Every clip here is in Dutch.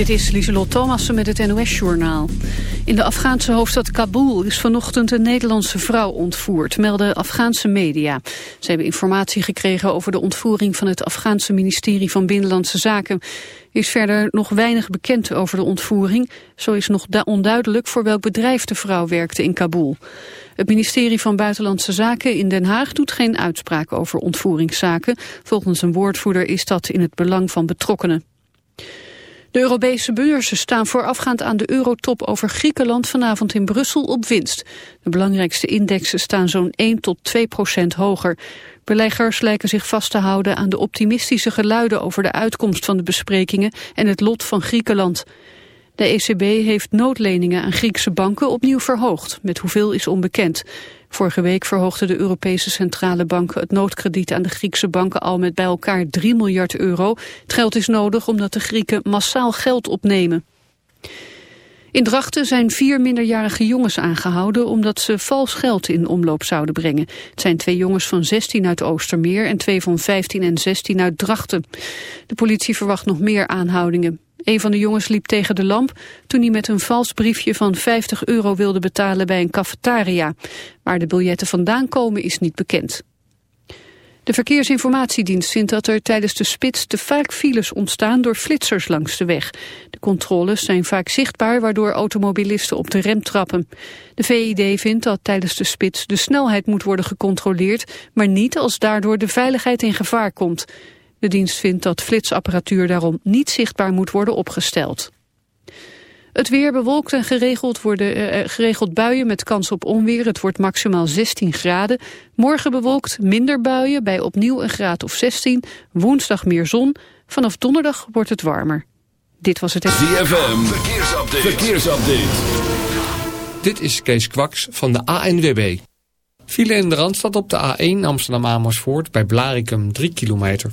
Dit is Lieselot Thomassen met het NOS-journaal. In de Afghaanse hoofdstad Kabul is vanochtend een Nederlandse vrouw ontvoerd, melden Afghaanse media. Ze hebben informatie gekregen over de ontvoering van het Afghaanse ministerie van Binnenlandse Zaken. Er is verder nog weinig bekend over de ontvoering. Zo is nog onduidelijk voor welk bedrijf de vrouw werkte in Kabul. Het ministerie van Buitenlandse Zaken in Den Haag doet geen uitspraak over ontvoeringszaken. Volgens een woordvoerder is dat in het belang van betrokkenen. De Europese beurzen staan voorafgaand aan de eurotop over Griekenland vanavond in Brussel op winst. De belangrijkste indexen staan zo'n 1 tot 2 procent hoger. Beleggers lijken zich vast te houden aan de optimistische geluiden over de uitkomst van de besprekingen en het lot van Griekenland. De ECB heeft noodleningen aan Griekse banken opnieuw verhoogd. Met hoeveel is onbekend. Vorige week verhoogde de Europese Centrale Bank het noodkrediet aan de Griekse banken al met bij elkaar 3 miljard euro. Het geld is nodig omdat de Grieken massaal geld opnemen. In Drachten zijn vier minderjarige jongens aangehouden omdat ze vals geld in omloop zouden brengen. Het zijn twee jongens van 16 uit Oostermeer en twee van 15 en 16 uit Drachten. De politie verwacht nog meer aanhoudingen. Een van de jongens liep tegen de lamp toen hij met een vals briefje van 50 euro wilde betalen bij een cafetaria. Waar de biljetten vandaan komen is niet bekend. De Verkeersinformatiedienst vindt dat er tijdens de spits te vaak files ontstaan door flitsers langs de weg. De controles zijn vaak zichtbaar waardoor automobilisten op de rem trappen. De VID vindt dat tijdens de spits de snelheid moet worden gecontroleerd, maar niet als daardoor de veiligheid in gevaar komt. De dienst vindt dat flitsapparatuur daarom niet zichtbaar moet worden opgesteld. Het weer bewolkt en geregeld, worden, uh, geregeld buien met kans op onweer. Het wordt maximaal 16 graden. Morgen bewolkt, minder buien, bij opnieuw een graad of 16. Woensdag meer zon. Vanaf donderdag wordt het warmer. Dit was het... ZFM, verkeersupdate. verkeersupdate. Dit is Kees Kwaks van de ANWB. File in de Randstad op de A1 Amsterdam-Amersfoort bij Blarikum 3 kilometer.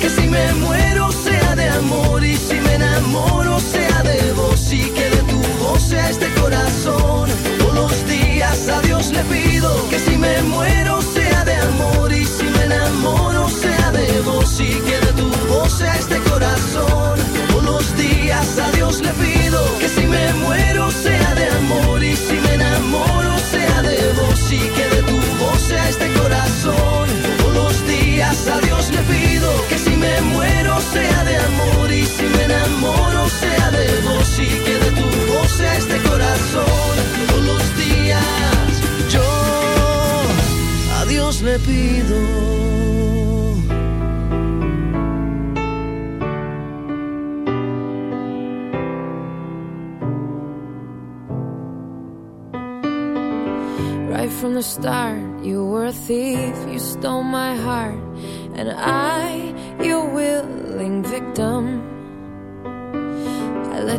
que si me muero sea de amor y si me enamoro sea de vos y que muero sea de amor y si me enamoro sea de vos y que de tu voz sea este corazón todos los días yo a Dios le pido. Right from the start, you were a thief, you stole my heart, and I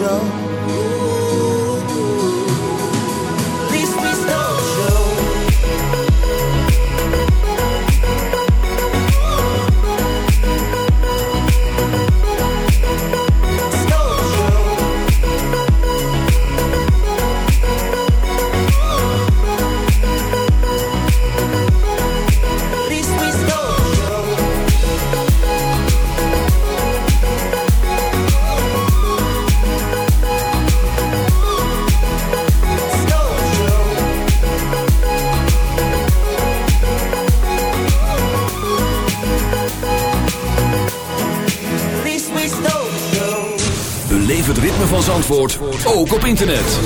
Show. Ook op internet.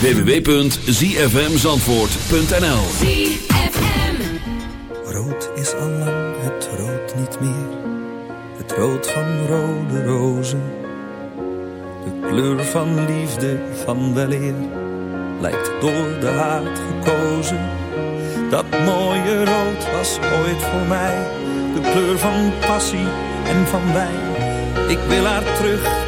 www.zfmzandvoort.nl Rood is al lang het rood niet meer. Het rood van rode rozen. De kleur van liefde, van weleer. Lijkt door de haat gekozen. Dat mooie rood was ooit voor mij. De kleur van passie en van wijn. Ik wil haar terug,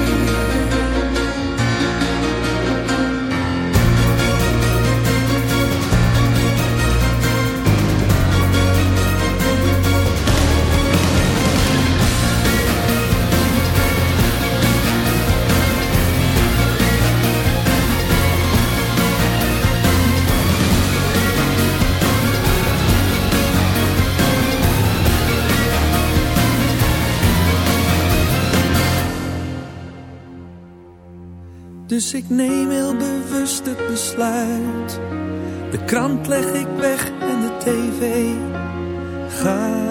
Dus ik neem heel bewust het besluit. De krant leg ik weg en de tv gaat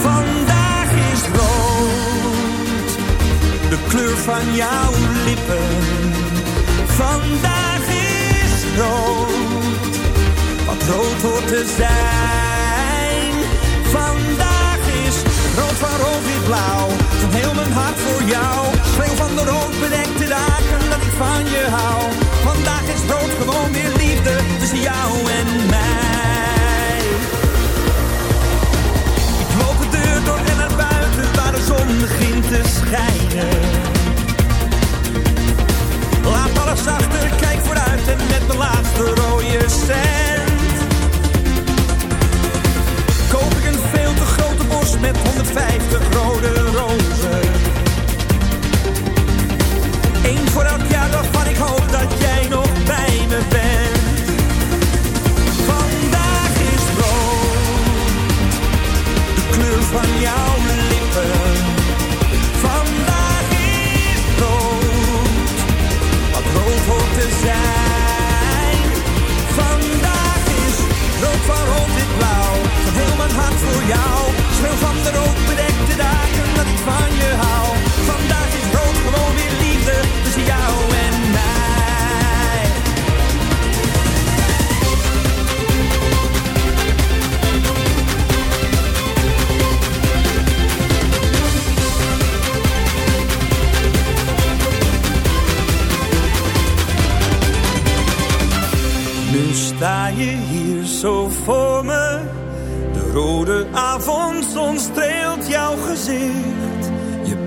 Vandaag is rood, de kleur van jouw lippen. Te zijn. Vandaag is rood van rood weer blauw, van heel mijn hart voor jou. Speel van de rood bedekte dagen dat ik van je hou. Vandaag is rood gewoon weer liefde tussen jou en mij. Ik loop de deur door en naar buiten waar de zon begint te schijnen. Laat alles achter, kijk vooruit en met mijn laatste rode cent. Met 150 rode rozen. Eén voor elk jaar waarvan ik hoop dat jij nog bij me bent. Vandaag is rood de kleur van jouw lippen. Vandaag is rood, wat rood hoort te zijn.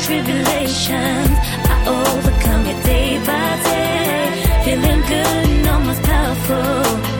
tribulations. I overcome it day by day. Feeling good, almost powerful.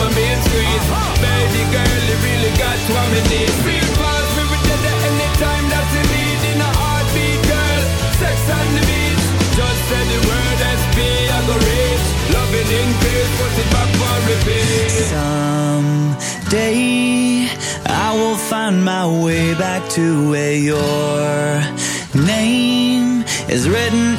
my main. Baby girl, you really got what me need. Feel fast, we were dead at any time that you need. In a heartbeat, girl, sex on the beach. Just say the word SP, I go reach. Loving in peace, put it back for repeat. Someday, I will find my way back to where your name is written